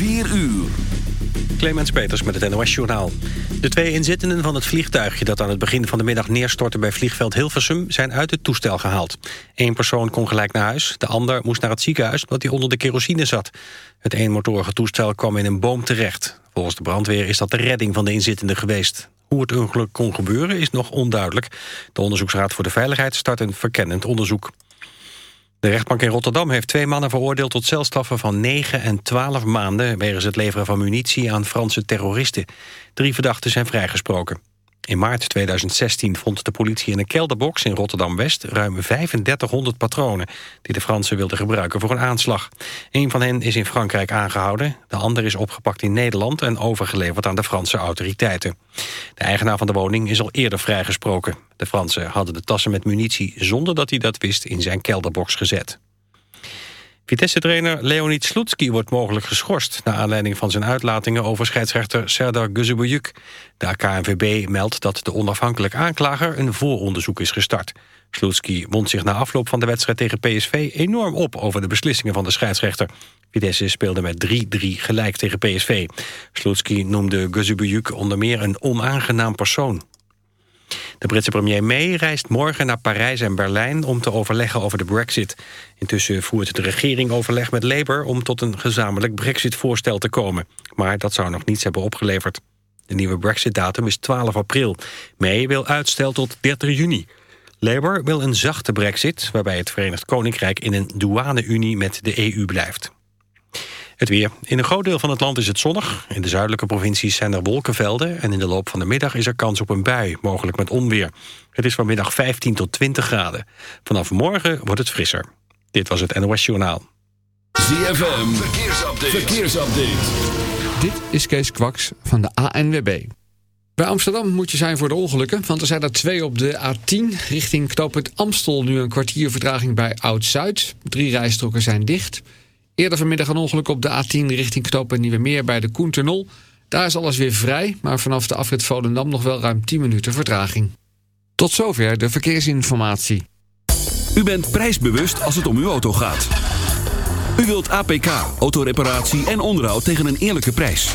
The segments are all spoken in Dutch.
4 uur. Clemens Peters met het NOS Journaal. De twee inzittenden van het vliegtuigje dat aan het begin van de middag neerstortte bij vliegveld Hilversum zijn uit het toestel gehaald. Eén persoon kon gelijk naar huis, de ander moest naar het ziekenhuis omdat hij onder de kerosine zat. Het eenmotorige toestel kwam in een boom terecht. Volgens de brandweer is dat de redding van de inzittenden geweest. Hoe het ongeluk kon gebeuren is nog onduidelijk. De Onderzoeksraad voor de Veiligheid start een verkennend onderzoek. De rechtbank in Rotterdam heeft twee mannen veroordeeld tot celstraffen van 9 en 12 maanden wegens het leveren van munitie aan Franse terroristen. Drie verdachten zijn vrijgesproken. In maart 2016 vond de politie in een kelderbox in Rotterdam-West... ruim 3500 patronen die de Fransen wilden gebruiken voor een aanslag. Een van hen is in Frankrijk aangehouden. De ander is opgepakt in Nederland en overgeleverd aan de Franse autoriteiten. De eigenaar van de woning is al eerder vrijgesproken. De Fransen hadden de tassen met munitie zonder dat hij dat wist in zijn kelderbox gezet. Vitesse-trainer Leonid Slutski wordt mogelijk geschorst... naar aanleiding van zijn uitlatingen over scheidsrechter Serdar Guzebujuk. De KNVB meldt dat de onafhankelijk aanklager een vooronderzoek is gestart. Slutski wond zich na afloop van de wedstrijd tegen PSV enorm op... over de beslissingen van de scheidsrechter. Vitesse speelde met 3-3 gelijk tegen PSV. Slutski noemde Guzebujuk onder meer een onaangenaam persoon. De Britse premier May reist morgen naar Parijs en Berlijn... om te overleggen over de brexit. Intussen voert de regering overleg met Labour... om tot een gezamenlijk brexit-voorstel te komen. Maar dat zou nog niets hebben opgeleverd. De nieuwe brexit-datum is 12 april. May wil uitstel tot 30 juni. Labour wil een zachte brexit... waarbij het Verenigd Koninkrijk in een douane-unie met de EU blijft. Het weer. In een groot deel van het land is het zonnig. In de zuidelijke provincies zijn er wolkenvelden... en in de loop van de middag is er kans op een bui, mogelijk met onweer. Het is vanmiddag 15 tot 20 graden. Vanaf morgen wordt het frisser. Dit was het NOS Journaal. ZFM, verkeersupdate. verkeersupdate. Dit is Kees Kwaks van de ANWB. Bij Amsterdam moet je zijn voor de ongelukken, want er zijn er twee op de A10 richting knooppunt Amstel. Nu een kwartier vertraging bij Oud-Zuid. Drie rijstroken zijn dicht... Eerder vanmiddag een ongeluk op de A10 richting knooppunt Nieuwe Meer bij de Koentunnel. Daar is alles weer vrij, maar vanaf de afrit Volendam nog wel ruim 10 minuten vertraging. Tot zover de verkeersinformatie. U bent prijsbewust als het om uw auto gaat. U wilt APK, autoreparatie en onderhoud tegen een eerlijke prijs.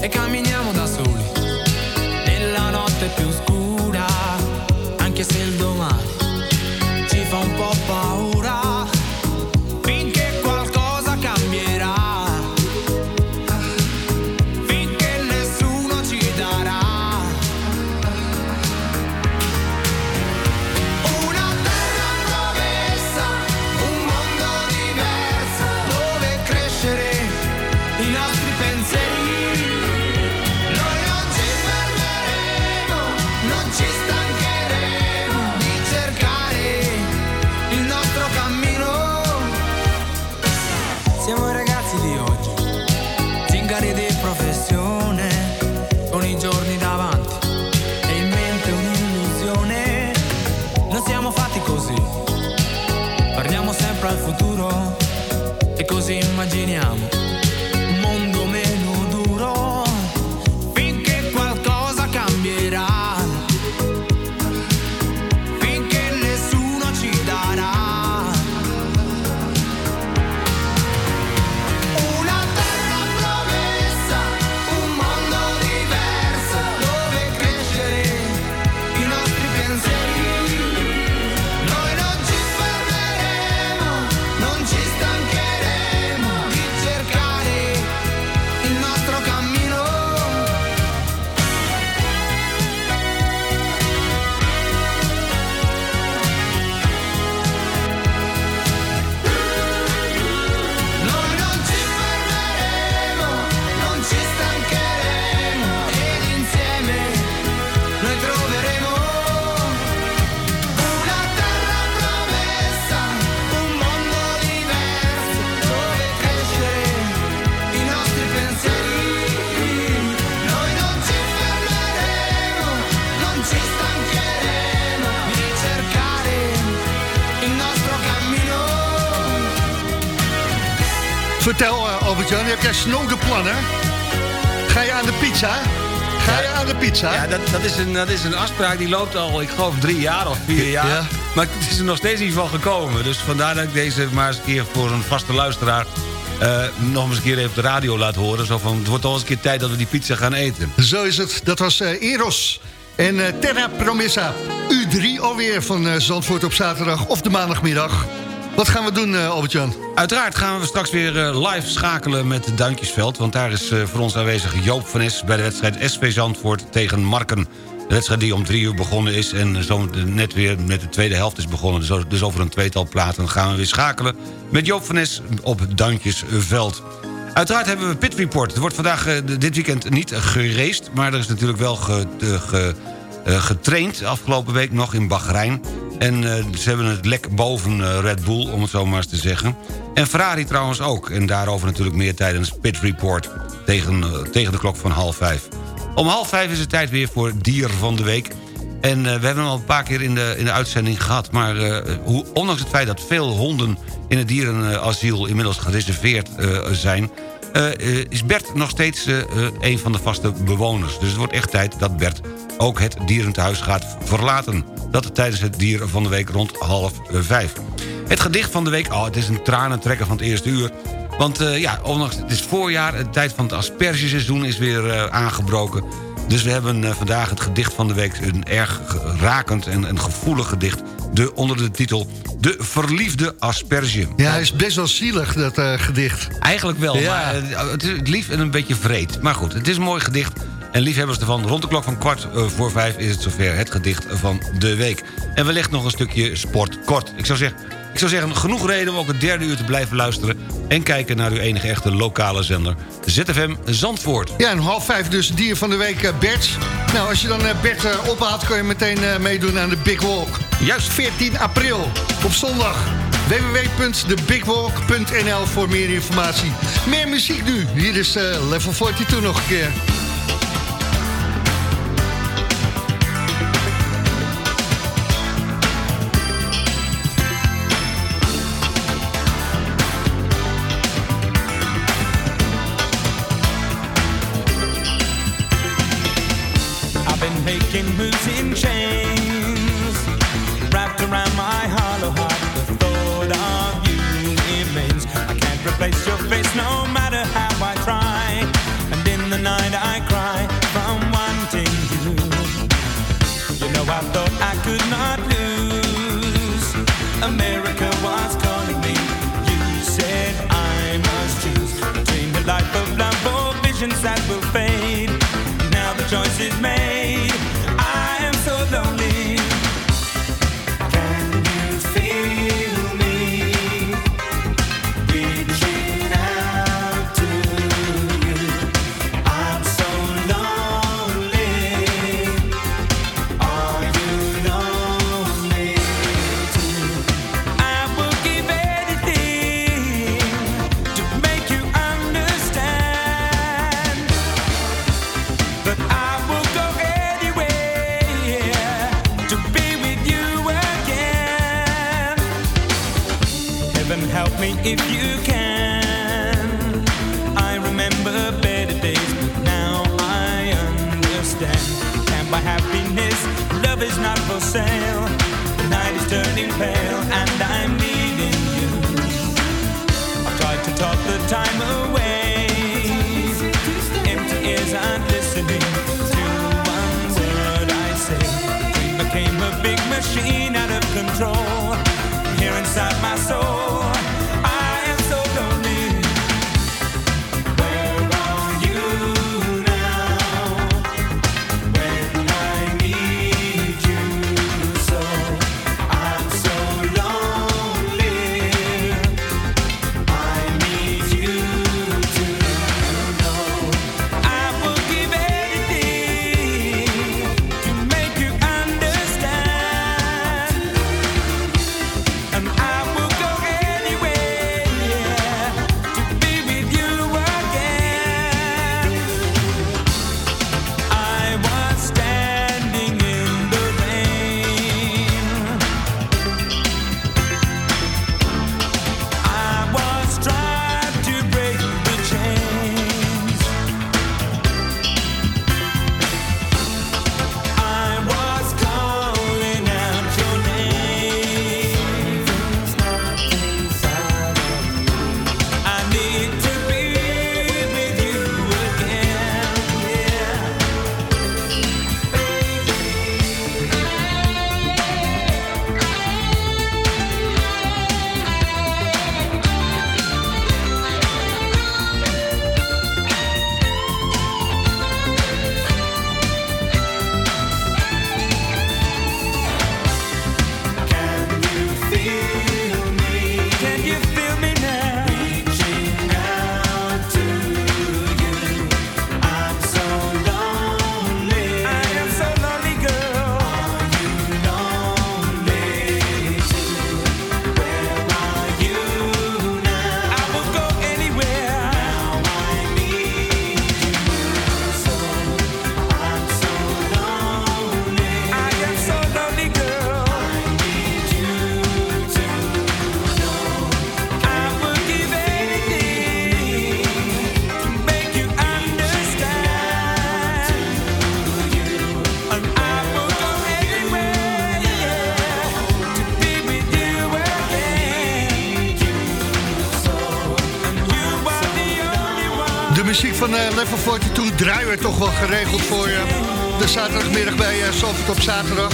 É e camminiamo da soli immaginiamo Albert-Jan, heb jij snode plannen? Ga je aan de pizza? Ga je aan de pizza? Ja, dat, dat, is een, dat is een afspraak die loopt al, ik geloof, drie jaar of vier jaar. Ja. Maar het is er nog steeds niet van gekomen. Dus vandaar dat ik deze maar eens een keer voor een vaste luisteraar... eh, nog eens een keer even op de radio laat horen. Zo van, het wordt al eens een keer tijd dat we die pizza gaan eten. Zo is het. Dat was eh, Eros. En eh, Terra Promessa. U3 alweer van Zandvoort op zaterdag of de maandagmiddag. Wat gaan we doen, eh, Albert-Jan? Uiteraard gaan we straks weer eh, live schakelen met Duinkjesveld. Want daar is eh, voor ons aanwezig Joop van Es... bij de wedstrijd SV Zandvoort tegen Marken. De wedstrijd die om drie uur begonnen is... en zo net weer met de tweede helft is begonnen. Dus, dus over een tweetal platen gaan we weer schakelen... met Joop van Es op Duinkjesveld. Uiteraard hebben we Pit Report. Er wordt vandaag dit weekend niet geraced... maar er is natuurlijk wel ge, ge- getraind afgelopen week nog in Bahrein. En eh, ze hebben het lek boven eh, Red Bull, om het zo maar eens te zeggen. En Ferrari trouwens ook. En daarover natuurlijk meer tijdens Pit Report tegen, eh, tegen de klok van half vijf. Om half vijf is het tijd weer voor Dier van de Week. En we hebben hem al een paar keer in de, in de uitzending gehad. Maar hoe, ondanks het feit dat veel honden in het dierenasiel inmiddels gereserveerd zijn... eh, eh, is Bert nog steeds eh, een van de vaste bewoners. Dus het wordt echt tijd dat Bert ook het dierentehuis gaat verlaten. Dat tijdens het dier van de week rond half vijf. Het gedicht van de week, oh, het is een tranentrekker van het eerste uur. Want ja, ondanks het is voorjaar, de tijd van het aspergeseizoen is weer aangebroken. Dus we hebben vandaag het gedicht van de week... een erg rakend en een gevoelig gedicht... De, onder de titel De Verliefde Asperge. Ja, hij is best wel zielig, dat eh, gedicht. Eigenlijk wel, Ja. maar eh, het is lief en een beetje vreed. Maar goed, het is een mooi gedicht. En liefhebbers ervan, rond de klok van kwart eh, voor vijf... is het zover het gedicht van de week. En wellicht nog een stukje sport kort. Ik zou zeggen, ik zou zeggen genoeg reden om ook het derde uur te blijven luisteren... en kijken naar uw enige echte lokale zender. ZFM Zandvoort. Ja, en half vijf dus dier van de week eh, Bert. Nou, als je dan eh, Bert eh, ophaalt, kan je meteen meedoen aan de Big Walk. Juist. 14 april, op zondag. www.thebigwalk.nl voor meer informatie. Meer muziek nu. Hier is Level 42 nog een keer. draaien we toch wel geregeld voor je. De zaterdagmiddag bij eh, Zalvert op zaterdag.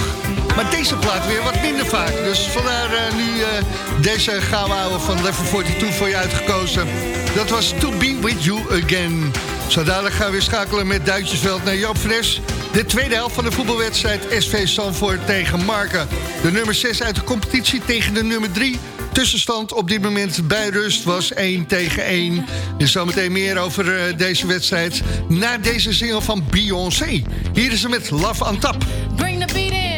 Maar deze plaat weer wat minder vaak. Dus vandaar eh, nu eh, deze gouden van Level 42 voor je uitgekozen. Dat was To Be With You Again. Zo gaan we weer schakelen met Duitsersveld naar Joop Fres. De tweede helft van de voetbalwedstrijd SV Sanford tegen Marken. De nummer 6 uit de competitie tegen de nummer 3 Tussenstand op dit moment bij rust was 1 tegen 1. Dus zometeen meer over eh, deze wedstrijd. Na deze single van Beyoncé. Hier is ze met Love on Tap. Bring the beat in.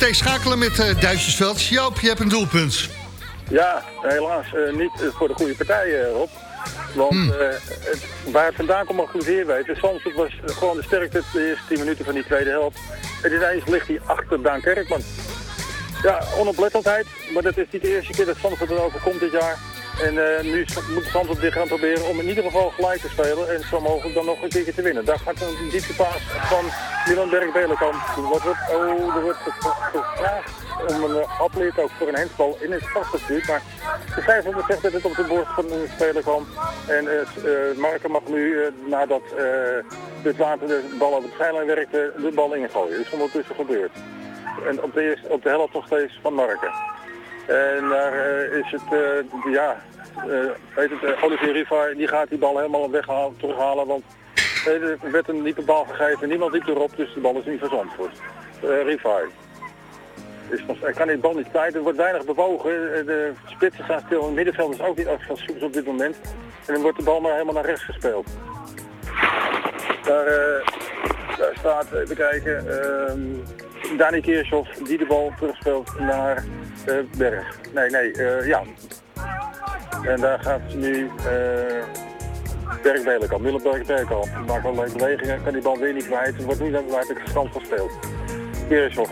Meteen schakelen met eh Duitsersveld. Joop, je hebt een doelpunt. Ja, helaas eh, niet eh, voor de goede partij, eh, Rob. Want Hmm. het, waar het vandaan komt mag ik zeer weten. Soms het was gewoon de sterkte de eerste 10 minuten van die tweede helft. En ineens ligt hij achter Daan Kerkman. Ja, onoplettendheid. Maar dat is niet de eerste keer dat Zandvoort er overkomt dit jaar. En eh, nu moet Zandvoort weer gaan proberen om in ieder geval gelijk te spelen. En zo mogelijk dan nog een keertje te winnen. Daar gaat een diepte paas van Milan Berg-Belenkamp. Wordt, oh, er wordt ge- gevraagd om een uh, atleet ook voor een handbal in het vast. Maar de scheidsrechter zegt dat het op de borst van een speler kwam. En eh s- eh, Marken mag nu, eh, nadat eh dit water de bal over de zijlijn werkte, de bal ingooien. Is ondertussen gebeurd. En op de, op de helft nog steeds van Marken. En daar eh, is het, eh, ja, weet het, eh, Olivier Rivard, die gaat die bal helemaal weghalen, terughalen, want er werd een diepe bal gegeven, niemand liep erop, dus de bal is niet van Zandvoort. Eh Rivard. Is hij kan die bal niet kwijt, er wordt weinig bewogen, de spitsen staan stil, het middenveld is ook niet soeps op dit moment. En dan wordt de bal maar helemaal naar rechts gespeeld. Daar, daar staat, even kijken, ehm Dani Kirchhoff die de bal terugspeelt naar Berg. Nee, nee, eh, ja. En daar gaat nu Berg Belenkamp, Willem Berg Belenkamp. Maakt allerlei bewegingen, kan die bal weer niet kwijt. Het wordt dan uit de stand gespeeld. Kirchhoff.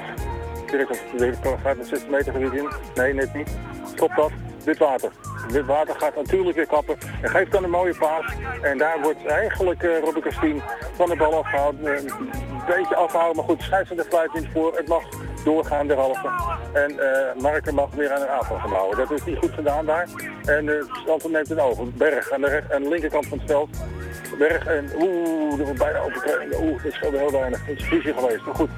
Kirchhoff gaat met 60 meter gebied in. Nee, net niet. Stop dat. Wit water. Wit water gaat natuurlijk weer kappen. En geeft dan een mooie paas. En daar wordt eigenlijk uh, Robert Kastien van de bal afgehouden. Eh, een beetje afhouden, maar goed, scheidsrechter fluit niet voor. Het mag doorgaan derhalve. En eh Marker mag weer aan de aanval gaan houden. Dat is niet goed gedaan daar. En uh, Stanton neemt het over. Berg aan de, aan de linkerkant van het veld. Berg en oeh, er bijna. Oeh, dat scheelde heel weinig. Het is visie geweest, maar goed.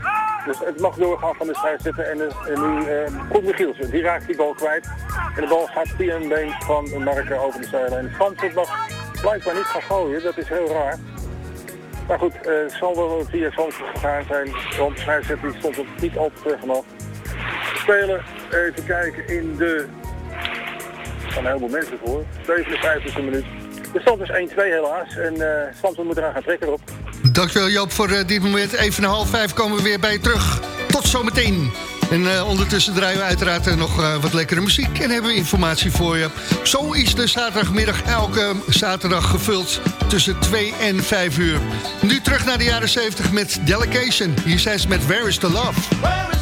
Dus het mag doorgaan van de scheidsrechter. En, uh, en nu uh, komt Michielsen. Die raakt die bal kwijt. En de bal gaat via een been van Marker over de zijlijn. Zandvoort mag blijkbaar niet gaan gooien. Dat is heel raar. Maar goed, uh, het zal wel via Zandvoort gegaan zijn. Want de scheidsrechter stond er niet al te vanaf. Spelen, even kijken, in de... Staan een heleboel mensen voor. 57e minuut. De stand is 1-2 helaas. En uh, Zandvoort moet eraan gaan trekken erop. Dankjewel Joop voor uh, dit moment. Even na half vijf komen we weer bij je terug. Tot zometeen. En uh, ondertussen draaien we uiteraard uh, nog uh, wat lekkere muziek en hebben we informatie voor je. Zo is de zaterdagmiddag elke zaterdag gevuld tussen 2 en 5 uur. Nu terug naar de jaren 70 met Delegation. Hier zijn ze met Where is the Love?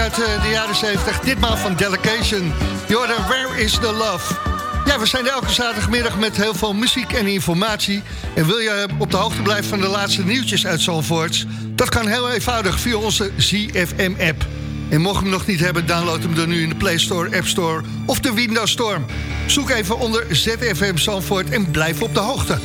Uit eh, de jaren 70. Ditmaal van Delegation. Jordan, where is the love? Ja, we zijn elke zaterdagmiddag met heel veel muziek en informatie. En wil je op de hoogte blijven van de laatste nieuwtjes uit Zandvoort? Dat kan heel eenvoudig via onze ZFM-app. En mocht je hem nog niet hebben, download hem dan nu in de Play Store, App Store of de Windows Store. Zoek even onder ZFM Zandvoort en blijf op de hoogte.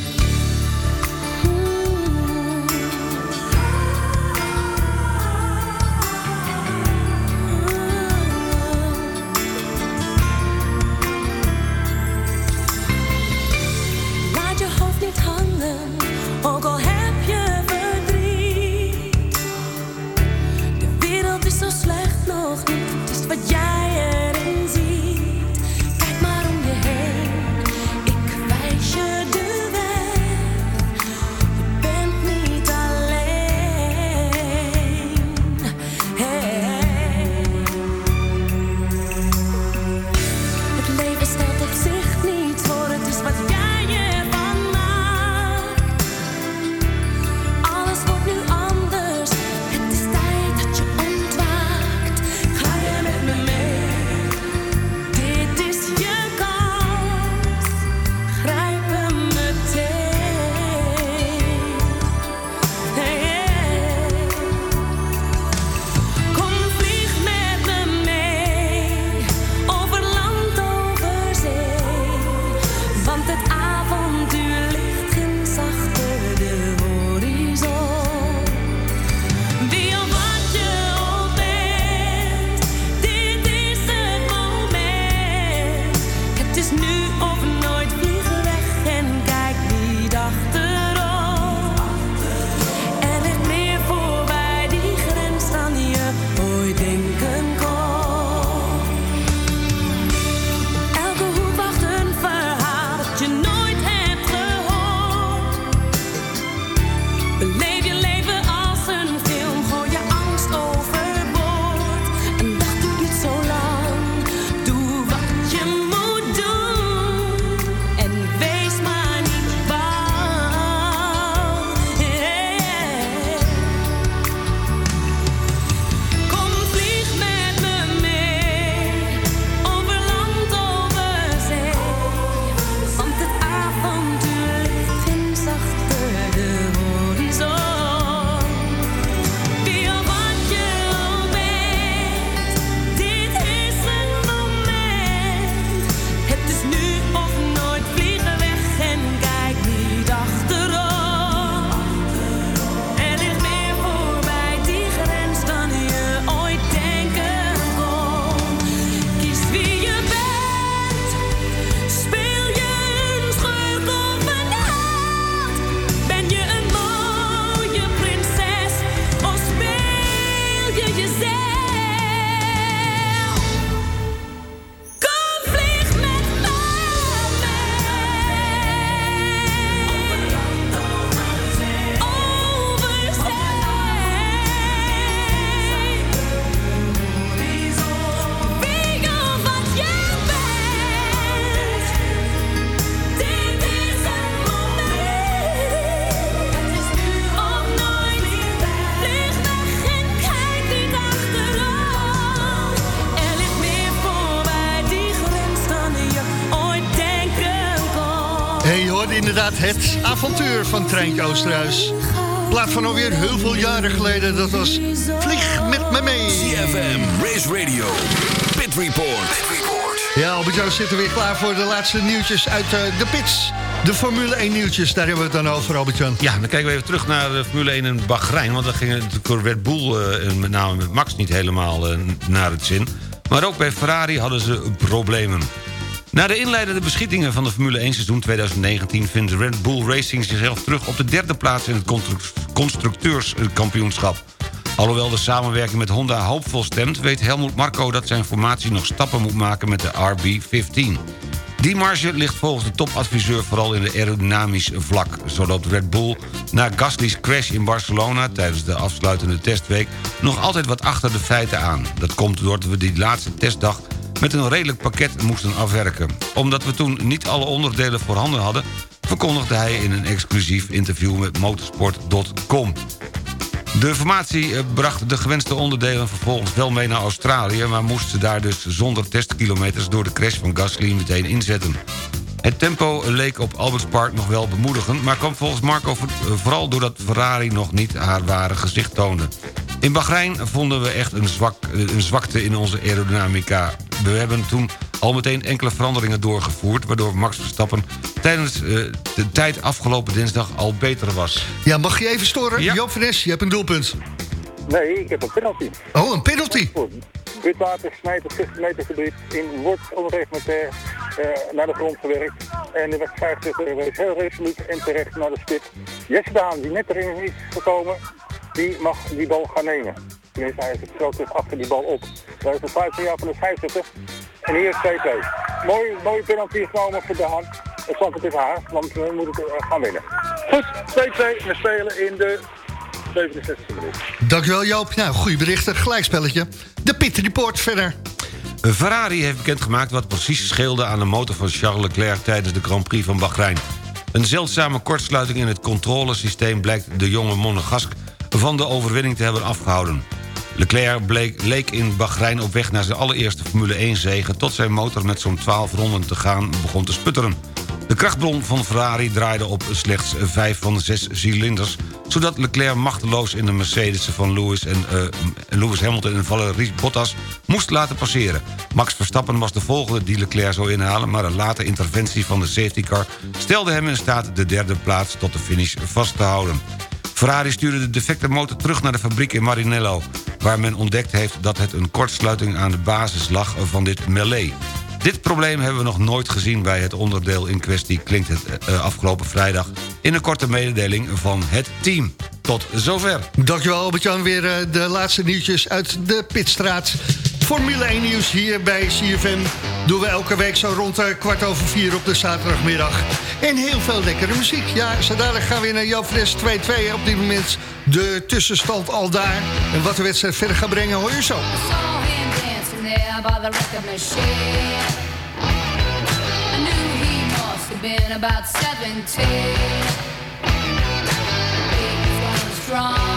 Van Treintje Oosterhuis. Plaat van alweer heel veel jaren geleden. Dat was Vlieg met me mee. CFM, Race Radio, Pit Report. Ja, Albert-Jan zit er weer klaar voor de laatste nieuwtjes uit eh, de pits. De Formule 1 nieuwtjes, daar hebben we het dan over, Albert-Jan. Ja, dan kijken we even terug naar de Formule 1 in Bahrein. Want daar ging het Red Bull, eh, en met name met Max, niet helemaal eh, naar het zin. Maar ook bij Ferrari hadden ze problemen. Na de inleidende beschietingen van de Formule 1 seizoen 2019... vindt Red Bull Racing zichzelf terug op de derde plaats... in het constru- constructeurskampioenschap. Alhoewel de samenwerking met Honda hoopvol stemt... weet Helmut Marko dat zijn formatie nog stappen moet maken met de RB15. Die marge ligt volgens de topadviseur vooral in de aerodynamisch vlak. Zo loopt Red Bull na Gasly's crash in Barcelona... tijdens de afsluitende testweek nog altijd wat achter de feiten aan. Dat komt doordat we die laatste testdag met een redelijk pakket moesten afwerken. Omdat we toen niet alle onderdelen voorhanden hadden... verkondigde hij in een exclusief interview met motorsport.com. De formatie eh, bracht de gewenste onderdelen vervolgens wel mee naar Australië... maar moest ze daar dus zonder testkilometers door de crash van Gasly meteen inzetten. Het tempo leek op Alberts Park nog wel bemoedigend... maar kwam volgens Marco eh, vooral doordat Ferrari nog niet haar ware gezicht toonde. In Bahrein vonden we echt een, zwak, eh, een zwakte in onze aerodynamica. We hebben toen al meteen enkele veranderingen doorgevoerd... waardoor Max Verstappen tijdens eh, de tijd afgelopen dinsdag al beter was. Ja, mag je even storen? Ja. Joop van Es, je hebt een doelpunt. Nee, ik heb een penalty. Oh, een penalty. Witwater snijdt het 60 meter gebied in, wordt onreglementair eh naar de grond gewerkt. En er werd 50 euro, is heel resoluut en terecht naar de stip. Jesse Daan, die net erin is gekomen, die mag die bal gaan nemen. Tenminste, hij heeft het terug achter die bal op. Dat is een 15 jaar van de 50 En hier is 2-2. Mooi, mooie penalty genomen voor Daan. Het zal het is haar, want we moeten het eh, gaan winnen. Goed, 2-2. We spelen in de 67 minuut. Dankjewel Joop. Nou, goede berichten. Gelijkspelletje. De Pit Report verder. Ferrari heeft bekendgemaakt wat precies scheelde aan de motor van Charles Leclerc tijdens de Grand Prix van Bahrein. Een zeldzame kortsluiting in het controlesysteem blijkt de jonge Monegask van de overwinning te hebben afgehouden. Leclerc bleek, leek in Bahrein op weg naar zijn allereerste Formule 1 zege... tot zijn motor met zo'n 12 ronden te gaan begon te sputteren. De krachtbron van Ferrari draaide op slechts 5 van 6 cilinders... zodat Leclerc machteloos in de Mercedes van Lewis, en, eh, Lewis Hamilton en Valerie Bottas moest laten passeren. Max Verstappen was de volgende die Leclerc zou inhalen... maar een late interventie van de safety car stelde hem in staat... de derde plaats tot de finish vast te houden. Ferrari stuurde de defecte motor terug naar de fabriek in Marinello... waar men ontdekt heeft dat het een kortsluiting aan de basis lag van dit melee. Dit probleem hebben we nog nooit gezien bij het onderdeel in kwestie... klinkt het eh, afgelopen vrijdag in een korte mededeling van het team. Tot zover. Dankjewel Albert-Jan. Weer eh, de laatste nieuwtjes uit de Pitstraat. Formule 1 nieuws hier bij CFM. Doen we elke week zo rond eh, kwart over vier op de zaterdagmiddag. En heel veel lekkere muziek. Ja, zo dadelijk gaan we naar Jan Fres 2-2 op dit moment. De tussenstand al daar. En wat de wedstrijd verder gaat brengen hoor je zo. him dancing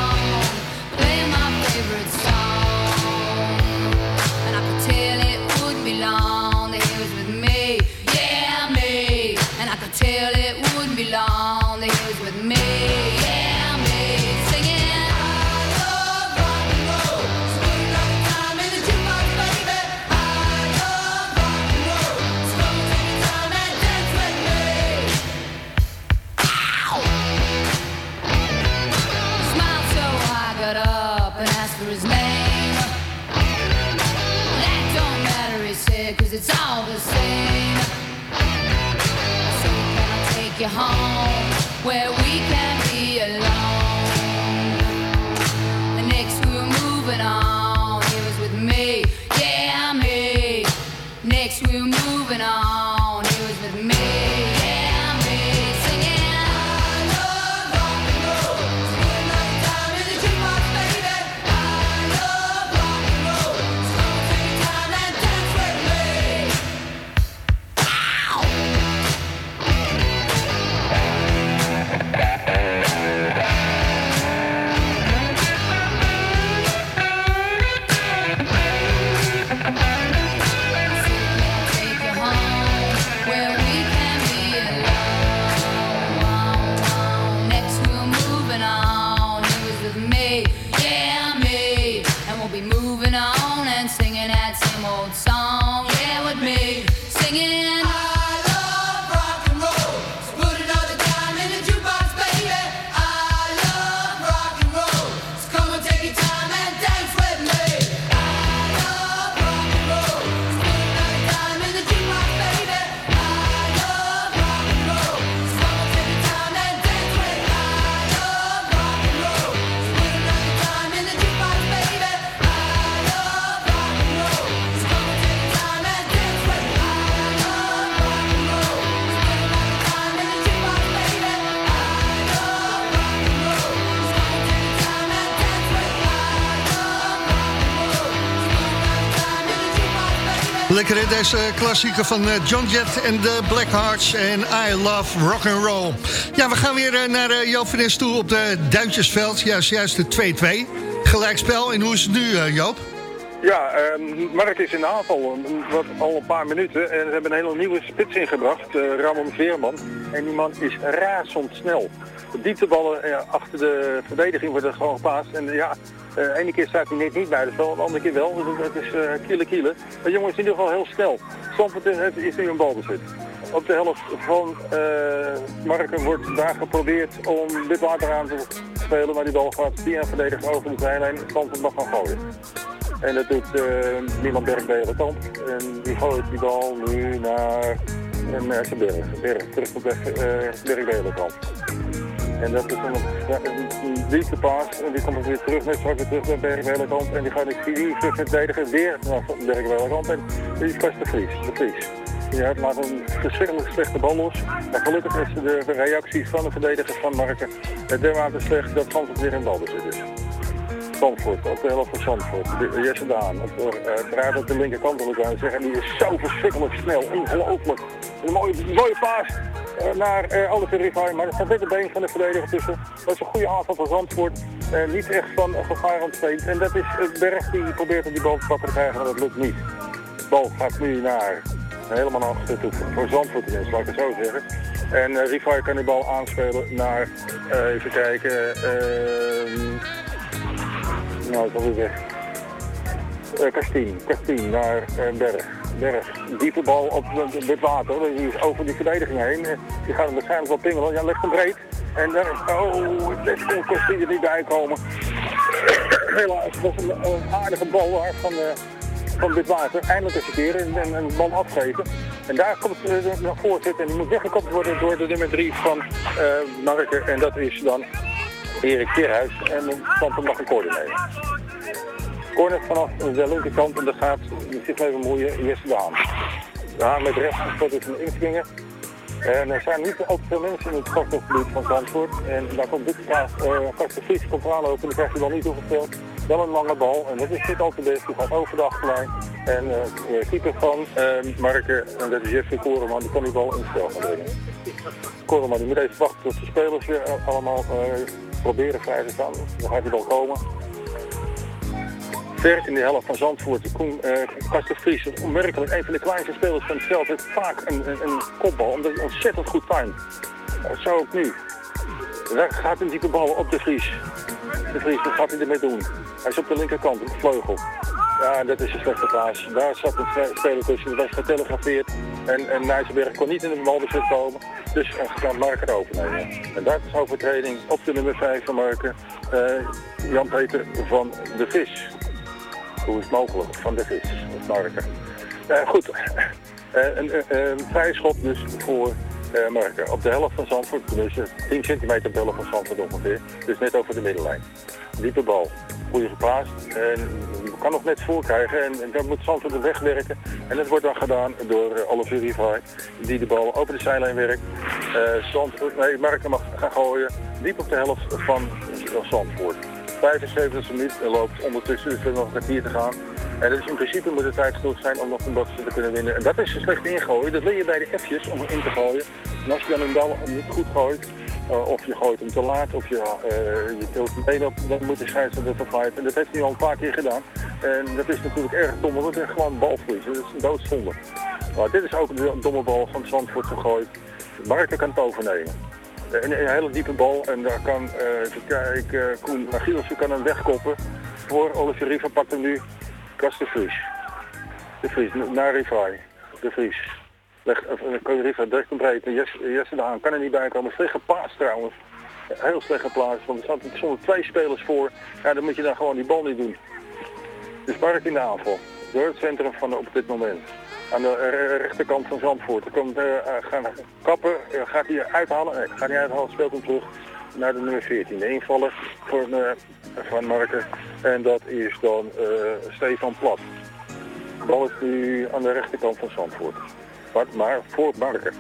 home where we can Zeker, hè? deze klassieker van eh, John Jett en de Blackhearts en I Love Rock and Roll. Ja, we gaan weer eh, naar eh, Nes toe op de Duintjesveld. Juist, juist de 2-2. Gelijkspel. En hoe is het nu, Joop? Ja, ehm, Mark is in de aanval, wat, al een paar minuten. En ze hebben een hele nieuwe spits ingebracht, Ramon Veerman. En die man is razendsnel. De diepteballen eh, achter de verdediging worden gewoon gepaast. En ja, de ene keer staat hij net niet bij de spel, de andere keer wel. Dus het is eh kiele kiele. Maar de jongen is in ieder geval heel snel. Stamford is nu een balbezit. Op de helft van eh Marken wordt daar geprobeerd om dit water aan te spelen. Maar die bal gaat via een verdediger over de zijlijn. Stamford mag gaan gooien. En dat doet uh, Milan Berg bij de kant. En die gooit die bal nu naar uh, Merkenberg. Berg, terug op weg, Berg bij de kant. En dat is een, een, een diepte paas. En die komt weer terug, weer terug naar Berg bij de kant. En die gaat die die terug met verdedigen weer naar Berg bij de kant. En die is de Vries. De Vries. Ja, het maakt een verschrikkelijk slechte bal los. Maar gelukkig is de, reacties van de verdedigers van Marken dermate slecht dat Zandvoort weer in balbezit is. Zandvoort, op de helft van Zandvoort. De- Jesse Daan, op, op de linkerkant wil ik zeggen. En die is zo verschrikkelijk snel, ongelooflijk. Een mooie, mooie paas uh, naar uh, Oliver Rivai, maar er staat net een been van de verdediger tussen. Dat is een goede aanval van Zandvoort. Uh, niet echt van uh, ontsteekt. En dat is uh, Berg die probeert om die bal te pakken te krijgen, maar dat lukt niet. De bal gaat nu naar helemaal naar achter toe. Voor Zandvoort tenminste, laat ik het zo zeggen. En uh, kan die bal aanspelen naar, even kijken, uh, nou, weg. Uh, Kastien, Kastien naar uh, Berg. Berg, diepe bal op dit water, die is over die verdediging heen. Uh, die gaat hem waarschijnlijk wel pingelen. Ja, legt hem breed. En daar is, oh, dit kon Kastien er niet bij komen. Helaas, het was een, een aardige bal van, uh, van dit water. Eindelijk eens een keer en, en een bal afgeven. En daar komt uh, naar voorzitten en die moet weggekopt worden door de nummer 3 van uh. En dat is dan Erik Keerhuis en kan hem nog een nemen. Corner vanaf de linkerkant en dat gaat, ik zit even moeien, Jesse de Haan. De Haan met rechts gespot is een inspringen. En er zijn niet ook veel mensen in het grafgebied van Zandvoort. En daar komt dit graag, uh, de Vries komt aanlopen en dan krijgt hij wel niet toegespeeld. Wel een lange bal en dat is niet al te best. Die gaat over de achterlijn. En uh, keeper van uh, Marken, en dat is Jeffrey Koreman, die kan die bal in het spel gaan brengen. Koreman die moet even wachten tot de spelers weer allemaal proberen vrij te staan. Dan gaat die bal komen. Ver in de helft van Zandvoort, Koen uh, Kasten Vries, onmerkelijk een van de kleinste spelers van het veld, heeft vaak een, een, kopbal, omdat hij ontzettend goed timed. Zo ook nu. Daar gaat een diepe bal op de Vries. De Vries, wat gaat hij ermee doen? Hij is op de linkerkant, op de vleugel. Ja, dat is een slechte plaats. Daar zat een speler tussen, dat was getelegrafeerd. En, en Nijsselberg kon niet in de balbezit komen. Dus gaat Marker overnemen. En daar is overtreding op de nummer 5 van Marken. Uh, Jan-Peter van de Vis. Hoe is het mogelijk? Van de Vis, Marker. Uh, goed, een vrije schop dus voor Marker. Op de helft van Zandvoort, dus 10 centimeter helft van Zandvoort ongeveer. Dus net over de middenlijn. Diepe bal goede geplaatst. En je kan nog net voor krijgen en, dan moet Zandvoort er wegwerken. En dat wordt dan gedaan door uh, Olivier Rivai, die de bal over de zijlijn werkt. Uh, nee, Marken mag gaan gooien, diep op de helft van Zandvoort. 75 minuut loopt ondertussen, dus nog een kwartier te gaan. En dus in principe moet het tijd genoeg zijn om nog een box te kunnen winnen. En dat is een slecht ingooien. Dat wil je bij de F'jes om in te gooien. En als je dan een bal niet goed gooit, uh, of je gooit hem te laat, of je, uh, je tilt hem been op, dan moet de scheidsrechter dat fluiten. En dat heeft hij al een paar keer gedaan. En dat is natuurlijk erg dom, want het is gewoon balverlies. Dat is een doodzonde. Maar dit is ook een domme bal van Zandvoort gegooid. Marken kan het overnemen. Een, een hele diepe bal en daar kan, uh, even kijken, Koen Gielsen kan hem wegkoppen. Voor Olivier Riva pakt hem nu Kast de Vries. De Vries, naar Rivai. De Vries. Leg, uh, Riva direct breed. Jesse, Jesse de Haan kan er niet bij komen. Slecht geplaatst trouwens. Heel slecht geplaatst, want er zaten soms twee spelers voor. Ja, dan moet je dan gewoon die bal niet doen. Dus Mark in de aanval. Door het centrum van op dit moment. Aan de rechterkant van Zandvoort. Er komt uh, gaan kappen, uh, gaat hij uithalen. Nee, gaat hij uithalen, speelt hem terug naar de nummer 14. De invaller voor, uh, van Marken. En dat is dan Stefan Plat. Bal is nu aan de rechterkant van Zandvoort. Maar, maar voor Marken.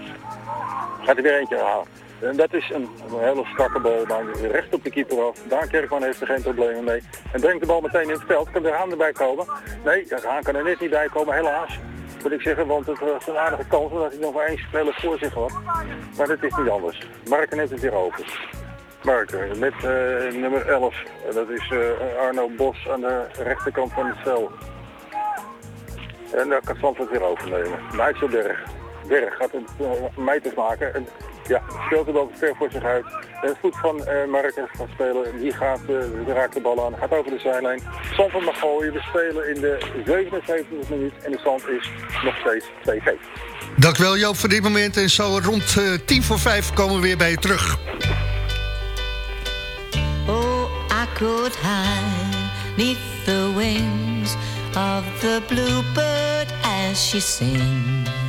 Gaat hij weer eentje halen. En dat is een, hele strakke bal, maar recht op de keeper af. Daan Kerkman heeft er geen problemen mee. En brengt de bal meteen in het veld. Kan de Haan erbij komen? Nee, Haan kan er net niet bij komen, helaas. Moet ik zeggen, want het was een aardige kans dat hij nog maar één speler voor zich had. Maar dat is niet anders. Marken heeft het weer over. Marken met eh, nummer 11. En dat is eh, Arno Bos aan de rechterkant van het veld. En daar kan Zandvoort weer overnemen. Nijsselberg. Berg gaat het uh, meters maken. En ja, speelt het ook ver voor zich uit. En het voet van uh, Marcus gaat spelen. Die gaat, uh, die raakt de bal aan. Gaat over de zijlijn. Zandvoort mag gooien. We spelen in de 77e minuut. En de stand is nog steeds 2G. Dankjewel Joop voor dit moment. En zo rond uh, tien voor vijf komen we weer bij je terug. Oh, I could hide neath the wings of the bluebird as she sings.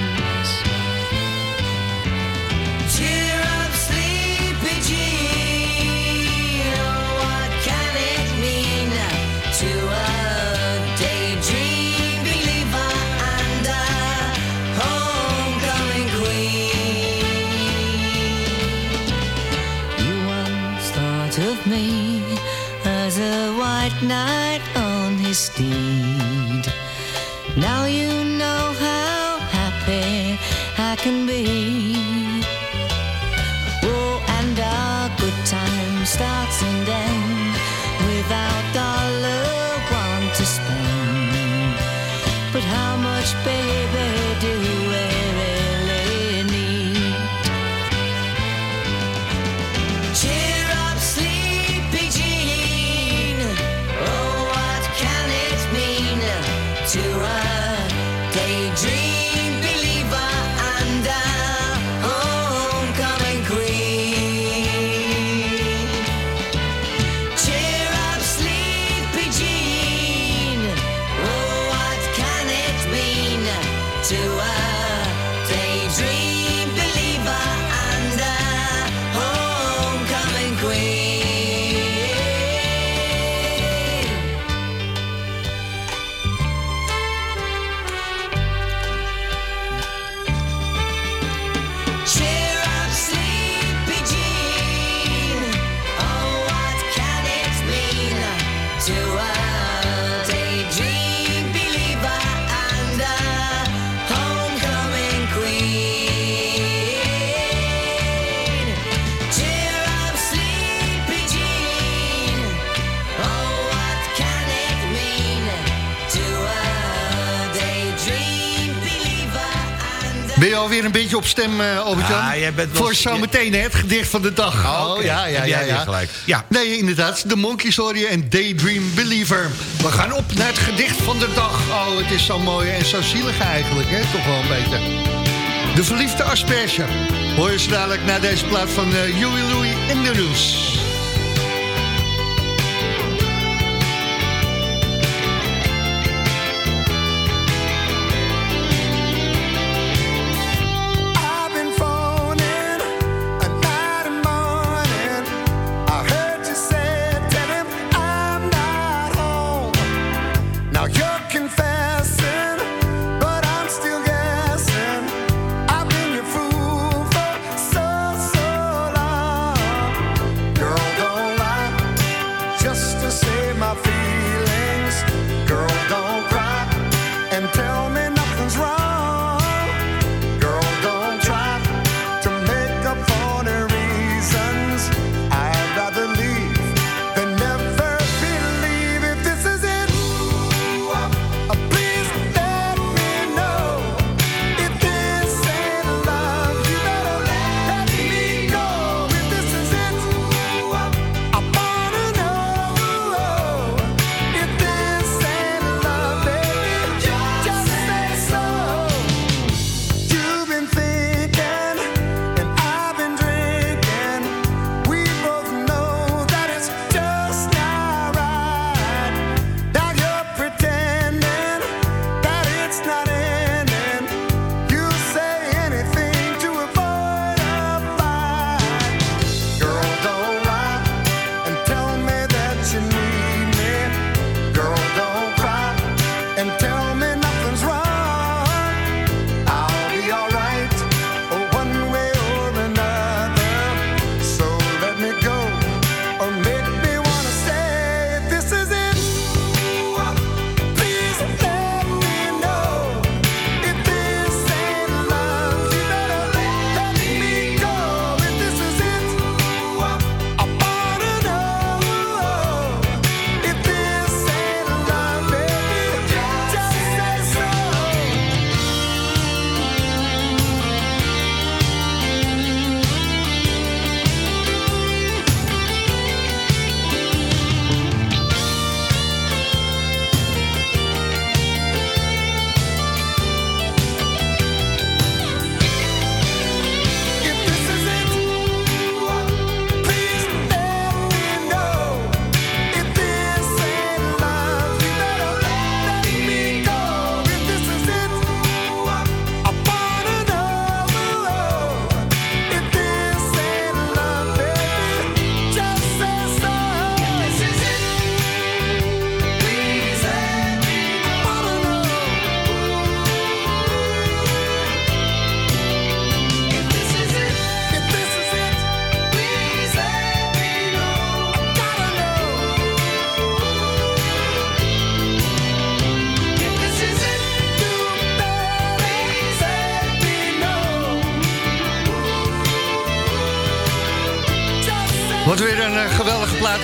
A white knight on his steed. Now you know how happy I can be. Beetje op stem, uh, Albert-Jan? Ja, jij bent Voor zometeen, het gedicht van de dag. Oh, oké. ja, ja, ja. ja. gelijk. Ja. Nee, inderdaad. De Monkeys hoor je en Daydream Believer. We gaan op naar het gedicht van de dag. Oh, het is zo mooi en zo zielig eigenlijk, hè? Toch wel een beetje. De verliefde asperge. Hoor je ze dadelijk naar deze plaat van uh, Huey Louie in de nieuws.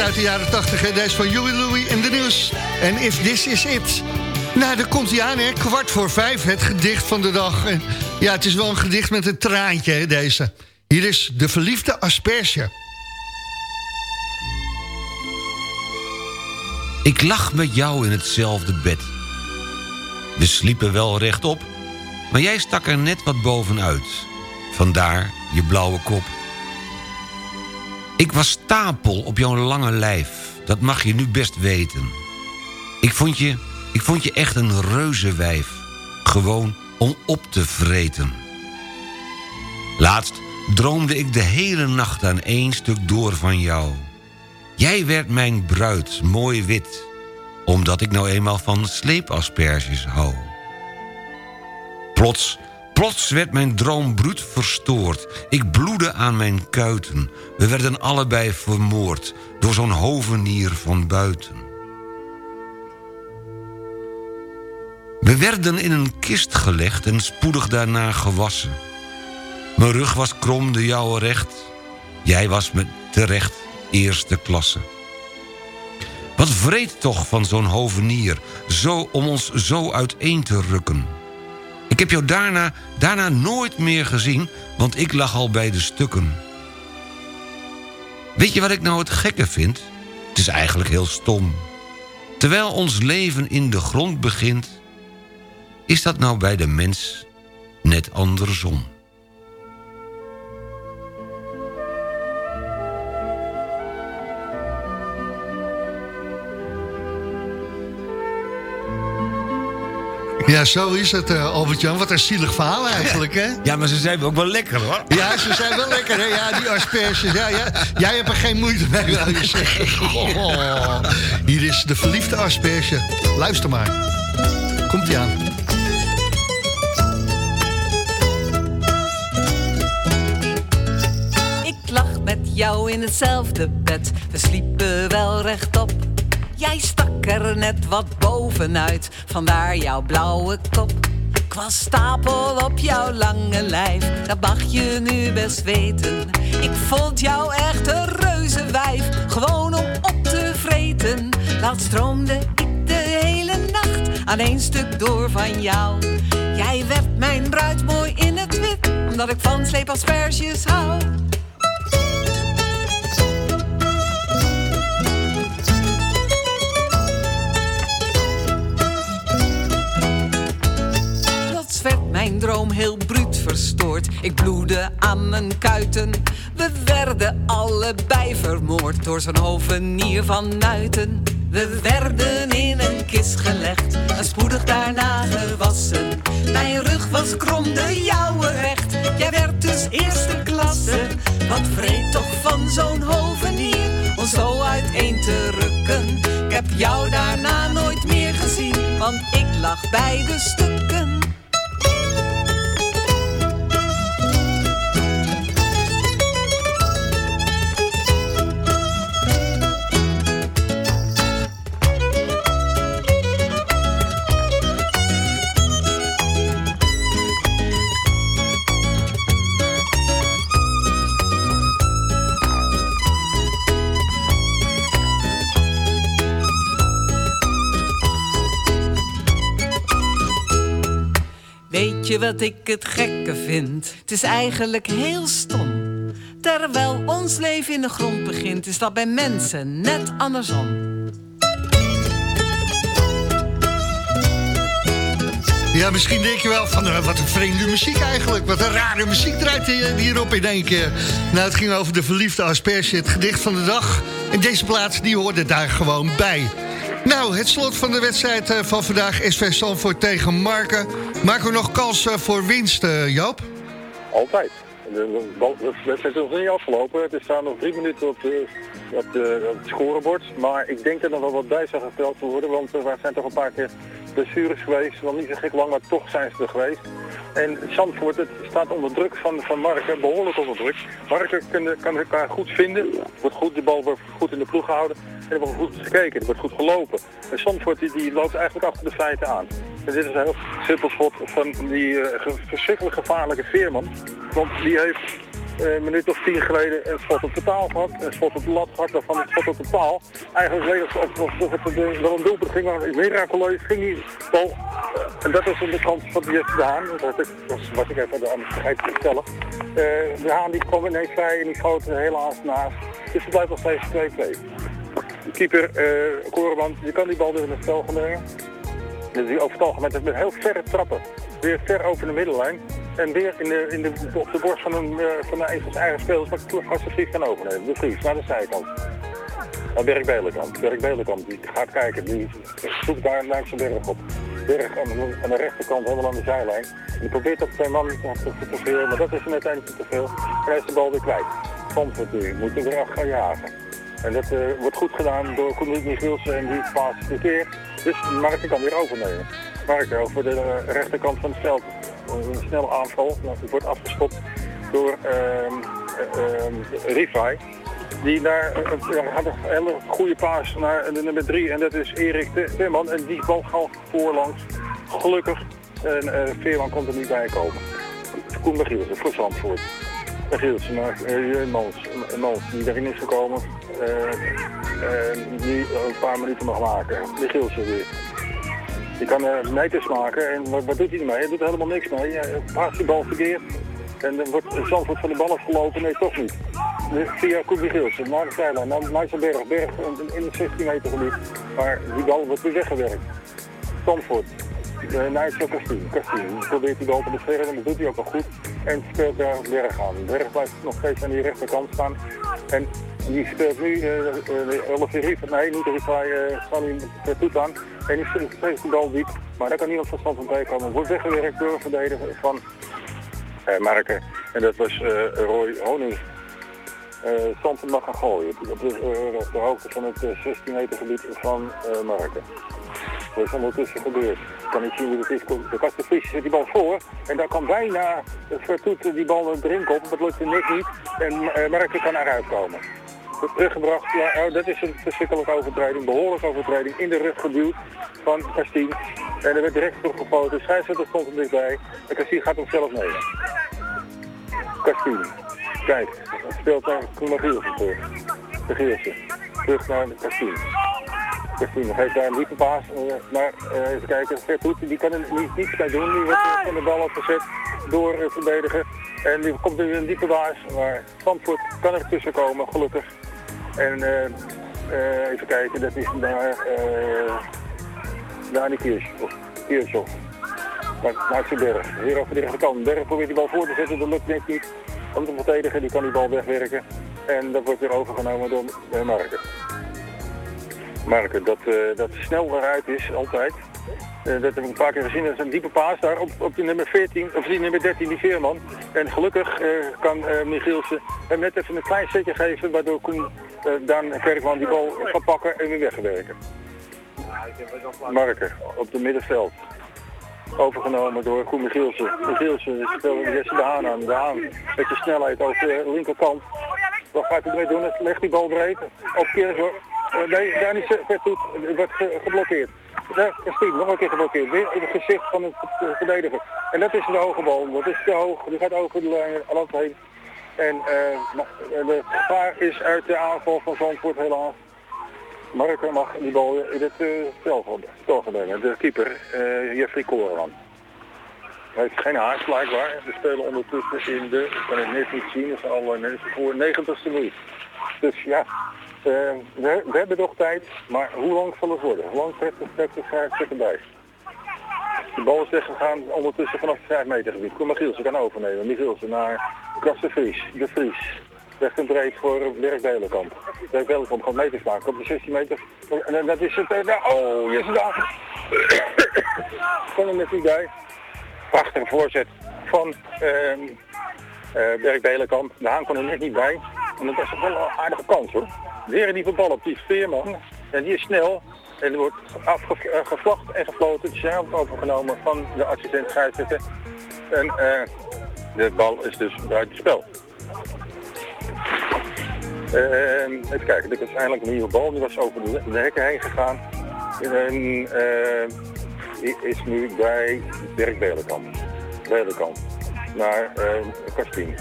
Uit de jaren 80. hè. Deze van Huey Louie in de nieuws. En If This Is It. Nou, daar komt hij aan, hè. Kwart voor vijf, het gedicht van de dag. En ja, het is wel een gedicht met een traantje, hè, deze. Hier is De Verliefde Asperge. Ik lag met jou in hetzelfde bed. We sliepen wel rechtop, maar jij stak er net wat bovenuit. Vandaar je blauwe kop. Ik was stapel op jouw lange lijf, dat mag je nu best weten. Ik vond je, ik vond je echt een reuzenwijf, gewoon om op te vreten. Laatst droomde ik de hele nacht aan één stuk door van jou. Jij werd mijn bruid, mooi wit, omdat ik nou eenmaal van sleepasperges hou. Plots, plots werd mijn droom bruut verstoord. Ik bloedde aan mijn kuiten. We werden allebei vermoord door zo'n hovenier van buiten. We werden in een kist gelegd en spoedig daarna gewassen. Mijn rug was krom, de jouwe recht. Jij was me terecht eerste klasse. Wat vreed toch van zo'n hovenier, zo, om ons zo uiteen te rukken. Ik heb jou daarna, daarna nooit meer gezien, want ik lag al bij de stukken. Weet je wat ik nou het gekke vind? Het is eigenlijk heel stom. Terwijl ons leven in de grond begint... is dat nou bij de mens net andersom. Ja, zo is het, eh, Albert-Jan. Wat een zielig verhaal eigenlijk, hè? Ja, maar ze zijn ook wel lekker, hoor. Ja, ze zijn wel lekker, hè? Ja, die asperges. Ja, ja. Jij hebt er geen moeite mee, wil je zeggen. Goh. Hier is de verliefde asperge. Luister maar. Komt-ie aan. Ik lag met jou in hetzelfde bed, we sliepen wel rechtop. Jij stak er net wat bovenuit, vandaar jouw blauwe kop. Ik was stapel op jouw lange lijf, dat mag je nu best weten. Ik vond jou echt een reuze wijf, gewoon om op te vreten. Laat stroomde ik de hele nacht aan één stuk door van jou. Jij werd mijn bruid mooi in het wit, omdat ik van sleepasperges hou. Mijn droom heel bruut verstoord. Ik bloedde aan mijn kuiten. We werden allebei vermoord door zo'n hovenier van Nuiten. We werden in een kist gelegd en spoedig daarna gewassen. Mijn rug was krom, de jouwe recht. Jij werd dus eerste klasse. Wat vreed toch van zo'n hovenier om zo uiteen te rukken. Ik heb jou daarna nooit meer gezien, want ik lag bij de stukken. Je wat ik het gekke vind? Het is eigenlijk heel stom. Terwijl ons leven in de grond begint, is dat bij mensen net andersom. Ja, misschien denk je wel van, eh, wat een vreemde muziek eigenlijk. Wat een rare muziek draait hier- hierop in één keer. Nou, het ging over de verliefde asperge, het gedicht van de dag. En deze plaats, die hoorde daar gewoon bij. Nou, het slot van de wedstrijd eh, van vandaag, SV Zandvoort tegen Marken. Maken we nog kans eh, voor winst, eh, Joop? Altijd. De, wedstrijd is nog niet afgelopen. Er staan nog drie minuten op, op, het scorebord. Maar ik denk dat er nog wel wat bij zou geteld worden. Want er zijn toch een paar keer blessures geweest. Wel niet zo gek lang, maar toch zijn ze er geweest. En Zandvoort het staat onder druk van, van Marken, behoorlijk onder druk. Marken kan, elkaar goed vinden. Wordt goed, de bal wordt goed in de ploeg gehouden. En er wordt goed gekeken, er wordt goed gelopen. En Zandvoort die, loopt eigenlijk achter de feiten aan. En dit is een heel simpel schot van die eh, verschrikkelijk gevaarlijke Veerman. Want die heeft een minuut of tien geleden een schot op de gehad. Een schot op de lat gehad, waarvan een schot op de paal. Eigenlijk leek het op alsof het eh, wel een doelpunt ging, maar miraculeus ging die bal. eh, en dat is de kant van de Haan. Dat, dat was ik even aan te vertellen. Eh, de Haan die kwam ineens vrij en die schoot helaas naast. Dus het blijft nog steeds 2-2. De keeper, eh Koreman, die kan die bal dus in het spel gaan brengen. Dus die over het algemeen met heel verre trappen. Weer ver over de middenlijn. En weer in de, in de, op de borst van een, eh, van een van zijn eigen spelers. Toch alsjeblieft kan overnemen. De Vries, naar de zijkant. Naar Berg Belenkamp. Berg Belenkamp, die gaat kijken. Die zoekt daar naar zijn berg op. Berg aan de, aan de rechterkant, helemaal aan de zijlijn. En die probeert dat twee man te te forceren, maar dat is hem uiteindelijk te veel. Hij is de bal weer kwijt. Zandvoort nu, moet er weer gaan jagen. En dat eh, wordt goed gedaan door Koenhoek Michielsen en die de keer. Dus Marken kan weer overnemen. Marken over de rechterkant van het veld. Een snelle aanval. Die wordt afgestopt door ehm eh, ehm, Rifai. Die daar eh, eh, had een hele goede paas naar de nummer 3. En dat is Erik Timman. En die bal gaat voorlangs. Gelukkig. En eh Veerman komt er niet bij komen. Koen Michielsen voor Zandvoort. Michielsen naar uh, Mans, Mans, die erin is gekomen. eh, eh, die een paar minuten mag maken. Michielsen weer. Die kan eh, meters maken en wat, doet hij ermee? Hij doet er helemaal niks mee. Hij paast die bal verkeerd. En dan wordt Zandvoort van de bal afgelopen. Nee, toch niet. Dus Via naar de zijlijn. Naar Nijsselberg. Berg in- in het 16 meter gebied. Maar die bal wordt weer weggewerkt. Zandvoort. Uh, Nijssel Kastien. Kastien probeert die bal te beschermen, dat doet hij ook wel goed. En speelt daar Berg aan. Berg blijft nog steeds aan die rechterkant staan. En die speelt nu uh, uh, Olivier Rief, nee niet Rief, hij Sally Toet aan. En die speelt steeds de bal diep. Maar daar kan niemand van stand van bijkomen. Wordt weggewerkt door een verdediger van uh, Marken. En dat was Roy Honing. Uh, Santen mag gaan gooien op de, hoogte van het uh, 16 meter gebied van Marken. Dat is ondertussen gebeurd. Ik kan niet zien hoe het is. De Kastenvries zet die bal voor. En daar kan bijna Vertoet die bal erin komen. Dat lukt er net niet. En uh, kan eruit komen. Teruggebracht. Ja, oh, dat is een verschrikkelijke overtreding. Behoorlijke overtreding. In de rug geduwd van Kastien. En er werd direct teruggepoten. Scheidsrechter stond er dichtbij. En Kastien gaat hem zelf nemen. Kastien. Kijk, dat speelt naar Koen Gielsen terug. De Gielsen. Terug naar Kastien. Kastien geeft daar een diepe paas. Uh, maar uh, even kijken, Vertoet, die kan er niet, niets bij doen. Die wordt van de bal afgezet door uh, verdediger. En die komt nu een diepe baas. Maar Zandvoort kan er tussen komen, gelukkig. En even kijken, dat is daar, die Kirchhoff. Naar zijn berg. Hier over de rechterkant. Berg probeert die bal voor te zetten, dat lukt net niet. Want de verdediger die kan die bal wegwerken. En dat wordt weer overgenomen door Marken. Marken, dat, uh, dat snel eruit is, altijd. Uh, dat heb ik een paar keer gezien. Dat is een diepe paas daar op, op de nummer 14, of die nummer 13, die Veerman. En gelukkig uh, kan Michielsen hem net even een klein setje geven, waardoor Koen Daan Kerkman die bal gaat pakken en weer wegwerken. Marken, op het middenveld. Overgenomen door Koen Michielsen. Michielsen speelt Jesse de Haan aan. De Haan met de snelheid over de linkerkant. Wat gaat hij ermee doen? Legt die bal breed. Op Keershoff. Uh, nee, daar ver toe. wordt ge geblokkeerd. Daar is die nog een keer geblokkeerd. Weer in het gezicht van het verdediger. En dat is de hoge bal. Dat is te hoog. Die gaat over de lijn land heen. En uh, de gevaar is uit de aanval van Zandvoort helaas. Marker mag die bal in het uh, spel brengen. De keeper, uh, Jeffrey Koran. Hij heeft geen haast blijkbaar. We spelen ondertussen in de, ik kan het net niet zien, is al voor 90ste minuut. Dus ja, we, we, hebben nog tijd, maar hoe lang zal het worden? Hoe lang trekt de scheidsrechter erbij? De bal is weggegaan ondertussen vanaf het 5 meter gebied. Kom Michielsen kan overnemen. Michielsen naar Kras de Vries. Recht en breed voor Dirk Belenkamp. Dirk Belenkamp gaat meters maken op de 16 meter. En dat is het. Uh, oh, yes, daar. Kon er net niet bij. Prachtige voorzet van uh, uh, Dirk. De Haan kon er net niet bij. En dat was wel een aardige kans hoor. Weer die bal op die Veerman. En die is snel. En er wordt afgevlacht en gefloten. Het is overgenomen van de assistent scheidsrechter. En uh, de bal is dus buiten spel. Uh, even kijken, dit is eindelijk een nieuwe bal. Die was over de, de hekken heen gegaan. En uh, die is nu bij Dirk Belenkamp. Belenkamp. Naar uh, Kastien.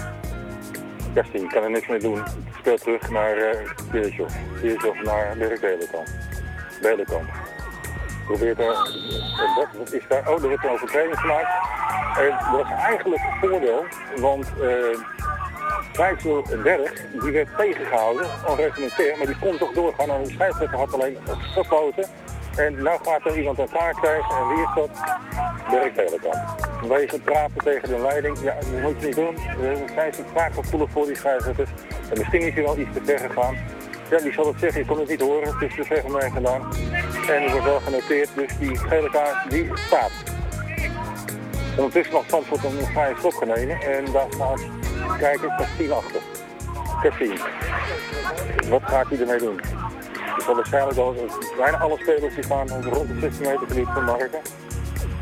Kastien kan er niks mee doen. Het speelt terug naar uh, Kirchhoff. Kirchhoff naar Dirk Belenkamp. Belenkamp. Probeert er... eh, wat, is daar? Oh, er wordt een overtreding gemaakt. Uh, dat was eigenlijk een voordeel, want... eh Rijssel Berg, die werd tegengehouden, onreglementair, maar die kon toch doorgaan en de scheidsrechter had alleen gefloten. En nu gaat er iemand een taak krijgen en wie is dat? Dirk Telekamp. Vanwege praten tegen de leiding, ja, dat moet je niet doen. Er zijn ze vaak gevoelig voor die scheidsrechters. En misschien is hij wel iets te ver gegaan. Ja, die zal het zeggen, je kon het niet horen, het is te ver van mij gedaan. En er wordt wel genoteerd, dus die gele kaart, die staat. Ondertussen mag Zandvoort een vrije stop genomen en daar staat, kijk eens, Cassien achter. Cassien. Wat gaat hij ermee doen? Het zal waarschijnlijk wel, bijna alle spelers die staan rond de 16 meter gebied van Marken.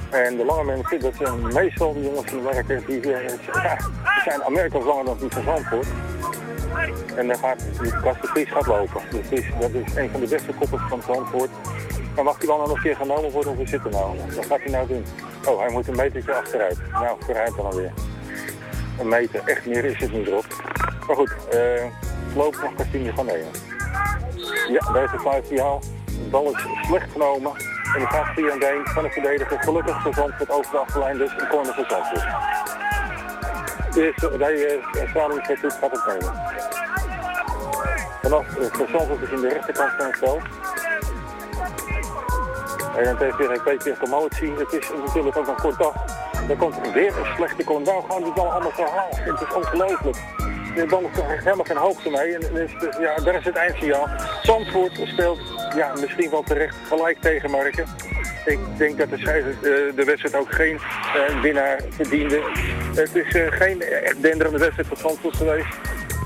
En de lange mensen, dat zijn meestal de jongens van de werken, die, eh, zijn Amerikaans langer dan die van Zandvoort. En dan gaat Kasten Vries gaat lopen. Dus die dat is een van de beste koppels van Zandvoort. Maar mag die dan nog een keer genomen worden of hoe zit het nou? Wat gaat hij nou doen? Oh, hij moet een metertje achteruit. Nou, vooruit dan alweer. Een meter, echt meer is het niet erop. Maar goed, eh loop nog Kastien gaan nemen. Ja, daar is het fluitsignaal. De bal is slecht genomen. En die gaat via een been van de verdediger. Gelukkig voor Zandvoort over de achterlijn, dus een corner voor Zandvoort. Bij uh, stralingsvertoet gaat het nemen. Vanaf uh, voor Zandvoort is in de rechterkant van het veld. En het heeft weer een beetje commotie. Het is natuurlijk ook een kort dag. Er komt weer een slechte corner. Waarom gaan die bal allemaal verhaal? Het is ongelooflijk. Heeft helemaal geen hoogte mee. En ja, daar is het eindsignaal. Zandvoort speelt ja, misschien wel terecht gelijk tegen Marken. Ik denk dat de, eh, de wedstrijd ook geen eh, winnaar verdiende. Het is eh, geen echt denderende wedstrijd voor Zandvoort geweest.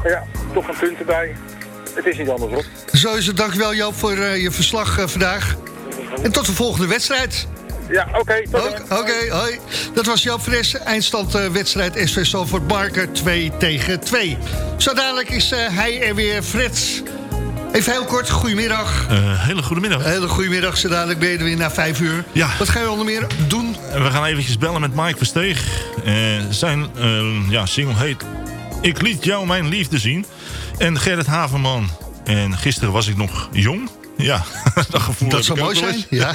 Maar ja, toch een punt erbij. Het is niet anders hoor. Zo is het. Dankjewel Joop voor je verslag vandaag. En tot de volgende wedstrijd. Ja, oké. Oké, hoi. Dat was Joop Fres. Eindstand eh, wedstrijd SV Salford Barker 2 tegen 2. Zo dadelijk is eh, hij er weer, Frits. Even heel kort, goedemiddag. hele goede middag. Hele goedemiddag, zo dadelijk ben je er weer na 5 uur. Ja. Wat ga je onder meer doen? We gaan eventjes bellen met Mike Versteeg. Eh, zijn ja, single heet Ik liet jou mijn liefde zien. En Gerrit Haverman. En gisteren was ik nog jong. Ja, dat gevoel Dat zou mooi zijn. Ja.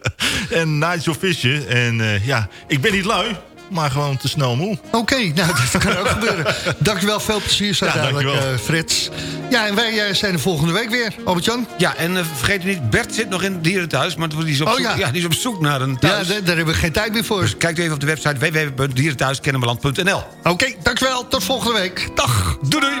en Nigel Fischer. En eh, ja, ik ben niet lui, maar gewoon te snel moe. Oké, nou, dat kan ook gebeuren. Dankjewel, veel plezier zo Ja, dadelijk, eh, Frits. Ja, en wij eh, zijn er volgende week weer, Albert-Jan. Ja, en vergeet u niet, Bert zit nog in het dierenthuis... maar die is op, Oh, zoek, ja. die is op zoek naar een Ja, thuis. daar, daar hebben we geen tijd meer voor. Dus kijk even op de website www.dierenthuiskennemerland.nl Oké, dankjewel. Tot volgende week. Dag. Doei doei.